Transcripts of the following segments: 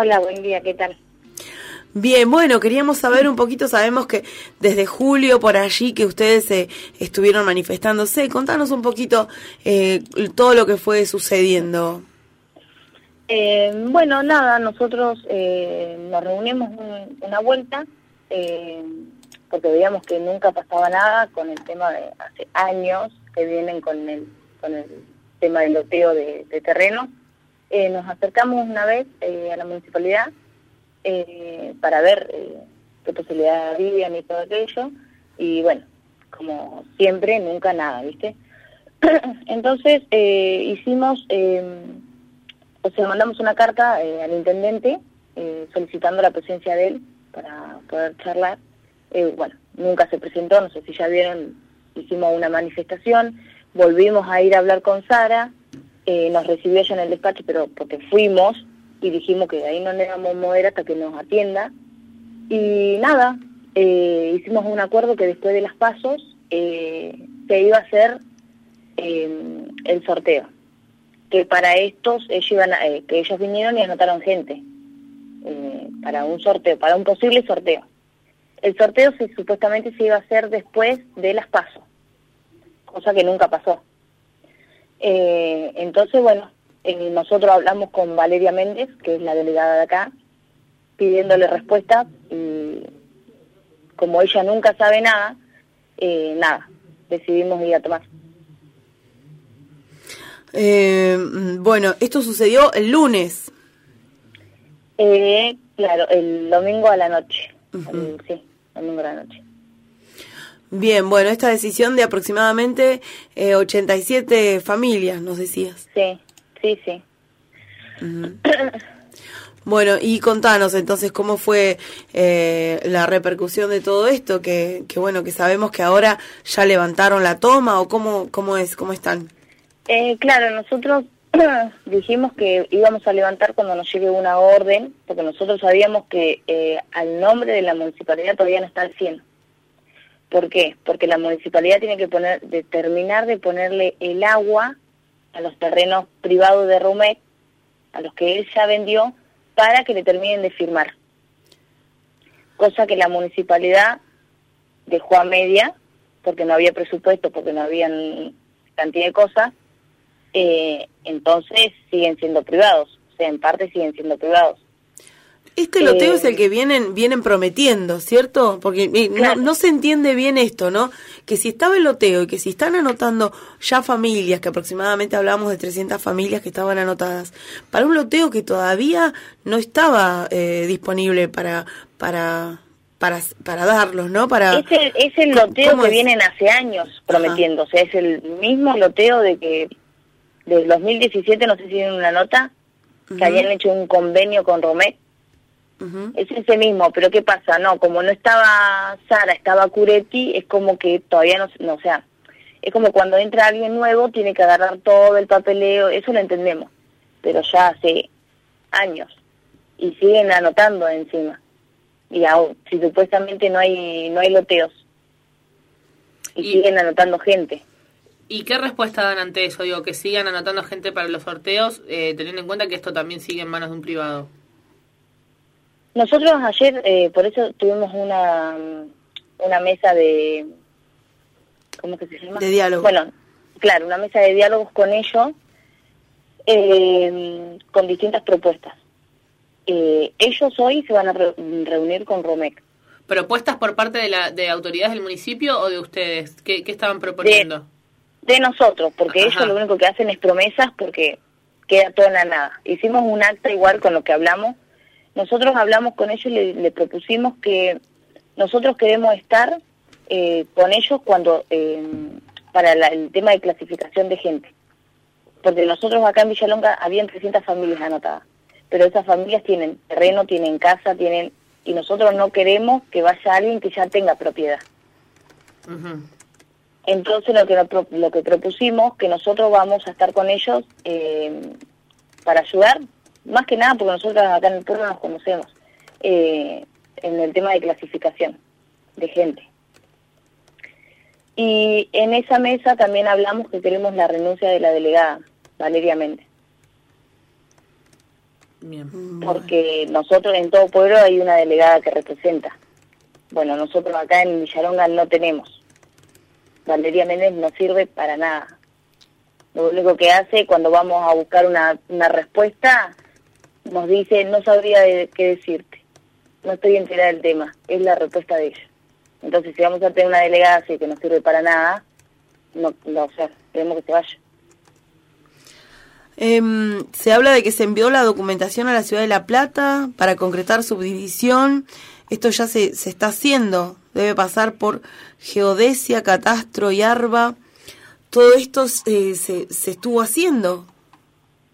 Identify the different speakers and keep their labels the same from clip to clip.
Speaker 1: Hola, buen día, ¿qué tal?
Speaker 2: Bien, bueno, queríamos saber un poquito, sabemos que desde julio por allí que ustedes se estuvieron manifestándose, contanos un poquito eh, todo lo que fue sucediendo.
Speaker 1: Eh, bueno, nada, nosotros eh, nos reunimos una vuelta porque veíamos que nunca pasaba nada con el tema de hace años que vienen con el, con el tema del loteo de, de terreno. Nos acercamos una vez a la municipalidad eh, para ver eh, qué posibilidades habían y todo aquello. Y bueno, como siempre, nunca nada, ¿viste? Entonces eh, hicimos, o sea, mandamos una carta al intendente solicitando la presencia de él para poder charlar. bueno, nunca se presentó, no sé si ya vieron, hicimos una manifestación, volvimos a ir a hablar con Sara, nos recibió ella en el despacho, pero porque fuimos, y dijimos que ahí no le íbamos a mover hasta que nos atienda. Y nada, eh, hicimos un acuerdo que después de las pasos eh, se iba a hacer em, el sorteo. Que para estos, ellos iban eh, que ellos vinieron y anotaron gente para un sorteo, para un posible sorteo. El sorteo se, supuestamente se iba a hacer después de las pasos, cosa que nunca pasó. Entonces, bueno, eh, nosotros hablamos con Valeria Méndez, que es la delegada de acá, pidiéndole respuesta y como ella nunca sabe nada, eh, nada, decidimos ir a tomar.
Speaker 2: Eh, bueno, esto sucedió el lunes.
Speaker 1: claro, el domingo a la noche. sí, domingo a la noche.
Speaker 2: Bien, bueno, esta decisión de aproximadamente 87 familias, nos decías.
Speaker 1: Sí, Sí, sí.
Speaker 2: Bueno, y contanos entonces cómo fue eh, la repercusión de todo esto, que, que, bueno, que sabemos que ahora ya levantaron la toma o cómo, cómo es, cómo están.
Speaker 1: Eh, claro, nosotros dijimos que íbamos a levantar cuando nos llegue una orden, porque nosotros sabíamos que eh, al nombre de la municipalidad todavía no está al 100. ¿Por qué? Porque la municipalidad tiene que poner, determinar de ponerle el agua a los terrenos privados de Rumet, a los que él ya vendió, para que le terminen de firmar. Cosa que la municipalidad dejó a media, porque no había presupuesto, porque no había cantidad de cosas, eh, entonces siguen siendo privados, o sea, en parte siguen siendo privados.
Speaker 2: Este loteo es el que vienen vienen prometiendo, ¿cierto? Porque no, se entiende bien esto, ¿no? Que si estaba el loteo y que si están anotando ya familias, que aproximadamente hablábamos de 300 familias que estaban anotadas, para un loteo que todavía no estaba eh, disponible para para para, para darlos, ¿no? Para,
Speaker 1: es el, es el loteo que vienen hace años prometiendo, o sea, es el mismo loteo de que del 2017, no sé si tienen una nota, que habían hecho un convenio con Romet es ese mismo, pero ¿qué pasa? No, como no estaba Sara, estaba Curetti, es como que todavía no, no, o sea, es como cuando entra alguien nuevo, tiene que agarrar todo el papeleo, eso lo entendemos, pero ya hace años, y siguen anotando encima, y aún, si supuestamente no hay, no hay loteos, y, siguen anotando gente.
Speaker 3: ¿Y qué respuesta dan ante eso? Digo, que sigan anotando gente para los sorteos, eh, teniendo en cuenta que esto también sigue en manos de un privado.
Speaker 1: Nosotros ayer, eh, por eso tuvimos una, una mesa de... ¿Cómo que se llama?
Speaker 2: De diálogo.
Speaker 1: Bueno, claro, una mesa de diálogos con ellos, eh, con distintas propuestas. Eh, ellos hoy se van a reunir con Romec.
Speaker 3: ¿Propuestas por parte de, la, de autoridades del municipio o de ustedes? ¿Qué, estaban proponiendo?
Speaker 1: De, nosotros, porque ellos lo único que hacen es promesas porque queda todo en la nada. Hicimos un acta igual con lo que hablamos, nosotros hablamos con ellos y le, propusimos que nosotros queremos estar eh, con ellos cuando eh, para el tema de clasificación de gente. Porque nosotros acá en Villalonga habían 300 familias anotadas, pero esas familias tienen terreno, tienen casa, tienen y nosotros no queremos que vaya alguien que ya tenga propiedad. Entonces lo que, lo que propusimos, que nosotros vamos a estar con ellos eh, para ayudar, más que nada porque nosotros acá en el pueblo nos conocemos, eh, en el tema de clasificación de gente. Y en esa mesa también hablamos que queremos la renuncia de la delegada, Valeria Méndez. Bien. Porque nosotros en todo pueblo hay una delegada que representa. Bueno, nosotros acá en Villaronga no tenemos. Valeria Méndez no sirve para nada. Lo único que hace cuando vamos a buscar una, una respuesta, nos dice, no sabría de qué decirte. No estoy enterada del tema. Es la respuesta de ella. Entonces, si vamos a tener una delegada así que no sirve para nada, no, no o sea, queremos que se vaya.
Speaker 2: Em, se habla de que se envió la documentación a la ciudad de La Plata para concretar subdivisión. Esto ya se, se está haciendo. Debe pasar por geodesia, catastro y arba. Todo esto se, se, estuvo haciendo.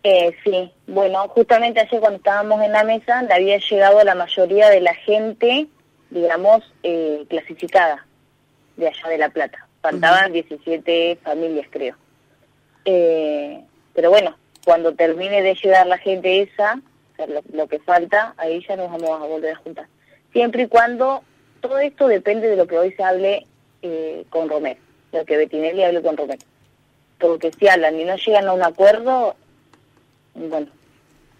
Speaker 1: Eh, sí, bueno, justamente ayer cuando estábamos en la mesa, le había llegado la mayoría de la gente, digamos, eh, clasificada de allá de La Plata. Faltaban 17 familias, creo. Eh, pero bueno, cuando termine de llegar la gente esa, lo, que falta, ahí ya nos vamos a volver a juntar. Siempre y cuando, todo esto depende de lo que hoy se hable eh, con Romero, lo que Bettinelli hable con Romero. Porque si hablan y no llegan a un acuerdo, bueno,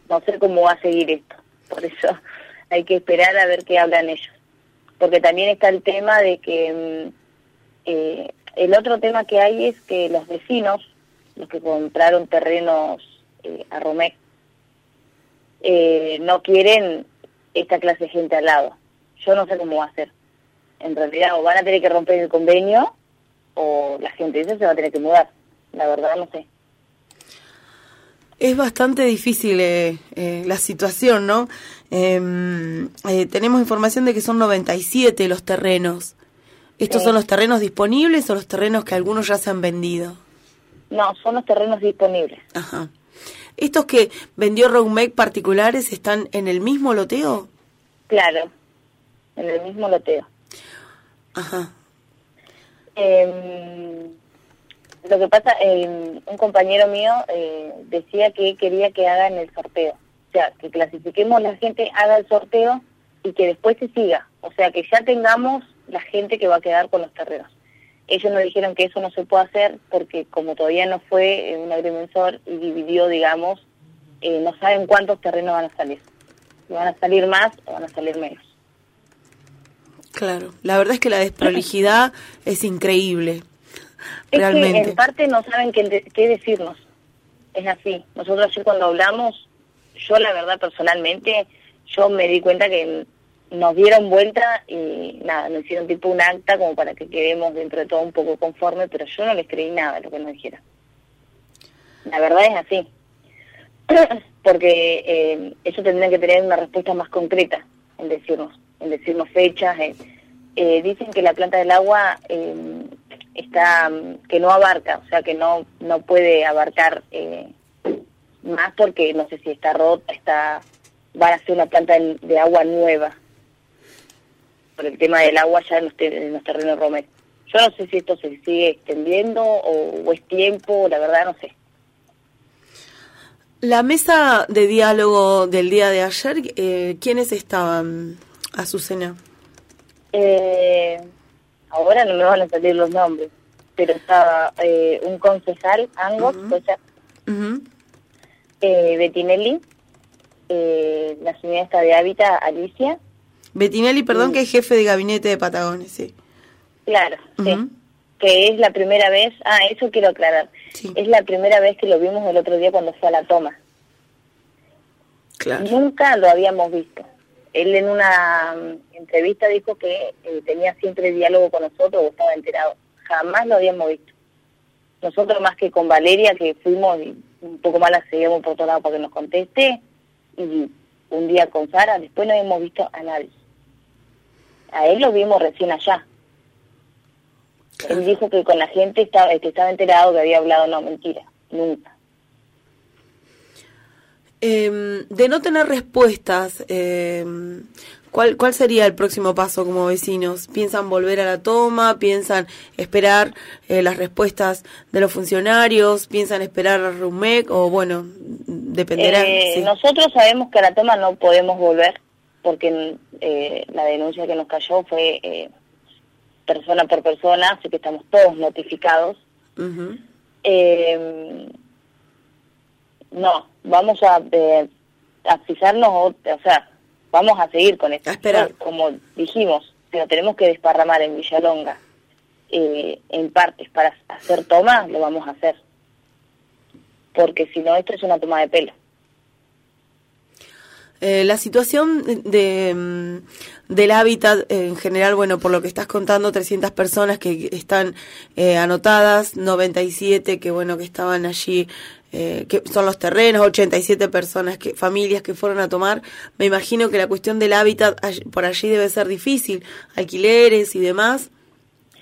Speaker 1: no sé cómo va a seguir esto. Por eso hay que esperar a ver qué hablan ellos. Porque también está el tema de que mm, eh, el otro tema que hay es que los vecinos, los que compraron terrenos eh, a Romé, eh, no quieren esta clase de gente al lado. Yo no sé cómo va a ser. En realidad, o van a tener que romper el convenio, o la gente esa se va a tener que mudar. La verdad, no sé.
Speaker 2: Es bastante difícil eh, la situación, ¿no? Em, tenemos información de que son 97 los terrenos. ¿Estos son los terrenos disponibles o los terrenos que algunos ya se han vendido?
Speaker 1: No, son los terrenos disponibles.
Speaker 2: Ajá. ¿Estos que vendió Roumec particulares están en el mismo loteo?
Speaker 1: Claro, en el mismo loteo.
Speaker 2: Ajá.
Speaker 1: Em, lo que pasa, eh, un compañero mío eh, decía que quería que hagan el sorteo. O sea, que clasifiquemos la gente, haga el sorteo y que después se siga. O sea, que ya tengamos la gente que va a quedar con los terrenos. Ellos nos dijeron que eso no se puede hacer porque como todavía no fue eh, un agrimensor y dividió, digamos, eh, no saben cuántos terrenos van a salir. Van a salir más o van a salir menos.
Speaker 2: Claro, la verdad es que la desprolijidad es increíble.
Speaker 1: Es realmente. que en parte no saben qué, qué decirnos. Es así. Nosotros ayer cuando hablamos, yo la verdad personalmente, yo me di cuenta que nos dieron vuelta y nada, nos hicieron tipo un acta como para que quedemos dentro de todo un poco conforme, pero yo no les creí nada de lo que nos dijeron. La verdad es así. Porque eh, eso tendría que tener una respuesta más concreta en decirnos, en decirnos fechas. Eh, dicen que la planta del agua eh, está, que no abarca, o sea que no, no puede abarcar eh, más porque no sé si está rota, está, van a hacer una planta de agua nueva por el tema del agua ya en los, terrenos Romero. Yo no sé si esto se sigue extendiendo o, es tiempo, la verdad no sé.
Speaker 2: La mesa de diálogo del día de ayer, eh, ¿quiénes estaban, Azucena?
Speaker 1: Eh, ahora no me van a salir los nombres, pero estaba eh, un concejal, Angos, uh eh, Bettinelli, eh, la señora de Hábitat, Alicia,
Speaker 2: Bettinelli, perdón, que es jefe de gabinete de Patagones, sí.
Speaker 1: Claro, sí. Que es la primera vez, ah, eso quiero aclarar. Es la primera vez que lo vimos el otro día cuando fue a la toma.
Speaker 2: Claro.
Speaker 1: Nunca lo habíamos visto. Él en una mm, entrevista dijo que eh, tenía siempre diálogo con nosotros o estaba enterado. Jamás lo habíamos visto. Nosotros más que con Valeria, que fuimos y un poco más la seguíamos por otro lado para que nos conteste, y un día con Sara, después no habíamos visto a nadie a él lo vimos recién allá. Él dijo que con la gente estaba, que estaba enterado que había hablado, no, mentira, nunca.
Speaker 2: Em, de no tener respuestas, em, ¿cuál, ¿cuál sería el próximo paso como vecinos? ¿Piensan volver a la toma? ¿Piensan esperar eh, las respuestas de los funcionarios? ¿Piensan esperar a RUMEC? O bueno, dependerá.
Speaker 1: Eh, nosotros sabemos que a la toma no podemos volver porque eh, la denuncia que nos cayó fue eh, persona por persona, así que estamos todos notificados. eh, no, vamos a... asfixiarnos, o, o sea, vamos a seguir con esto. Como dijimos, lo tenemos que desparramar en Villalonga eh, en partes para hacer tomas, lo vamos a hacer. Porque si no, esto es una toma de pelo.
Speaker 2: Eh, la situación de, mm, del hábitat en general, bueno, por lo que estás contando, 300 personas que están eh, anotadas, 97 que, bueno, que estaban allí, eh, que son los terrenos, 87 personas, que familias que fueron a tomar. Me imagino que la cuestión del hábitat por allí debe ser difícil, alquileres y demás.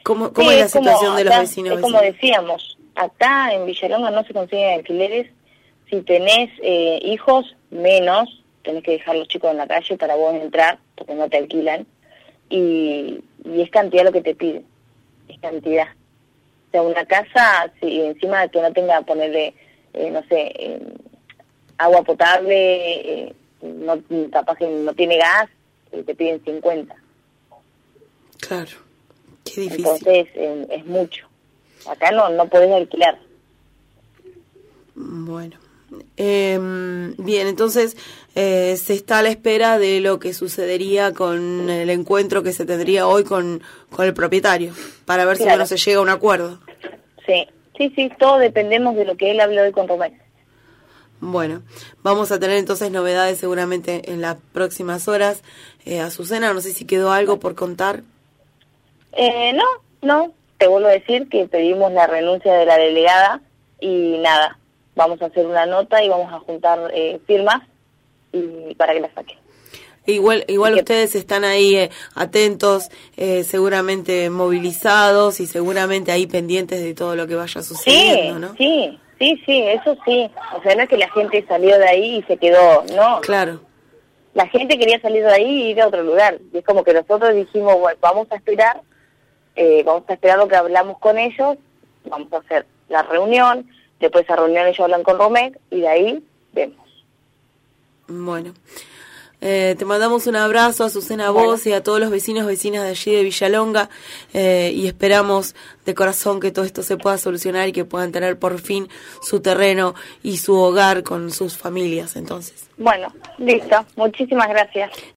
Speaker 2: ¿Cómo, cómo es la situación de los vecinos?
Speaker 1: como decíamos, acá en Villalonga no se consiguen alquileres. Si tenés hijos, menos tenés que dejar los chicos en la calle para vos entrar, porque no te alquilan, y, es cantidad lo que te piden, es cantidad. O sea, una casa, si encima de que no tenga, ponerle, eh, no sé, eh, agua potable, eh, no, capaz que no tiene gas, te piden 50.
Speaker 2: Claro, qué difícil.
Speaker 1: Entonces es mucho. Acá no, no podés alquilar.
Speaker 2: Bueno. Eh, bien, entonces eh, se está a la espera de lo que sucedería con el encuentro que se tendría hoy con, con el propietario, para ver si no se llega a un acuerdo.
Speaker 1: Sí, sí, sí, todos dependemos de lo que él habló hoy con Román.
Speaker 2: Bueno, vamos a tener entonces novedades seguramente en las próximas horas. Eh, Azucena, no sé si quedó algo por contar.
Speaker 1: Eh, no, no, te vuelvo a decir que pedimos la renuncia de la delegada y nada, vamos a hacer una nota y vamos a juntar eh, firmas y para que la saquen.
Speaker 2: Igual, igual ustedes están ahí eh, atentos, eh, seguramente movilizados y seguramente ahí pendientes de todo lo que vaya sucediendo,
Speaker 1: sí,
Speaker 2: ¿no?
Speaker 1: Sí, sí, sí, eso sí. O sea, no es que la gente salió de ahí y se quedó, ¿no?
Speaker 2: Claro.
Speaker 1: La gente quería salir de ahí y ir a otro lugar. Y es como que nosotros dijimos, bueno, vamos a esperar, vamos a esperar lo que hablamos con ellos, vamos a hacer la reunión, Después de esa reunión ellos hablan con Romec y de ahí vemos.
Speaker 2: Bueno. Eh, te mandamos un abrazo a Susana Vos y a todos los vecinos vecinas de allí de Villalonga eh, y esperamos de corazón que todo esto se pueda solucionar y que puedan tener por fin su terreno y su hogar con sus familias entonces.
Speaker 1: Bueno, listo. Muchísimas gracias.